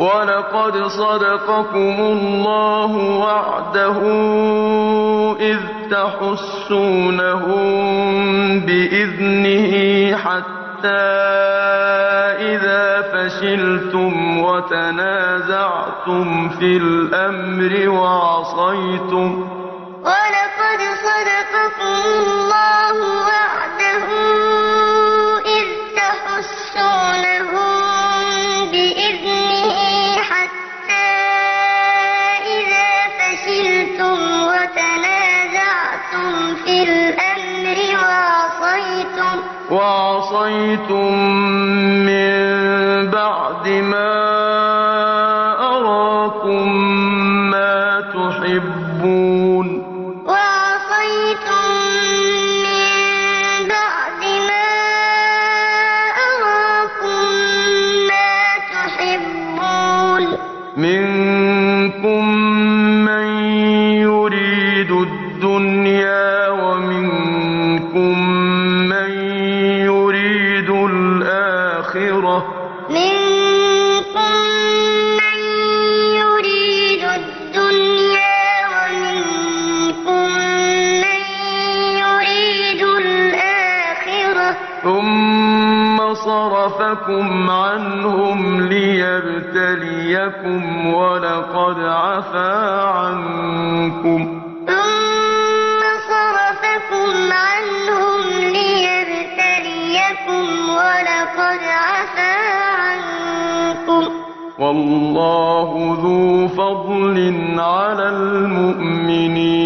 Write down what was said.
وَلَقَدْ صَدَقَكُمُ اللَّهُ وَعْدَهُ إِذْ تَحُسُّونَهُم بِإِذْنِهِ حَتَّىٰ إِذَا فَشِلْتُمْ وَتَنَازَعْتُمْ فِي الْأَمْرِ وَعَصَيْتُم مِّن بَعْدِ مَا أَرَاكُم مَّا تُحِبُّونَ ۚ. الدُّنْيَا وَمِنكُم مَّن يُرِيدُ الْآخِرَةَ ۚ. ثُمَّ صَرَفَكُمْ عَنْهُمْ لِيَبْتَلِيَكُمْ ۖ وَلَقَدْ عَفَا وَاللَّهُ ذُو فَضْلٍ عَلَى الْمُؤْمِنِينَ.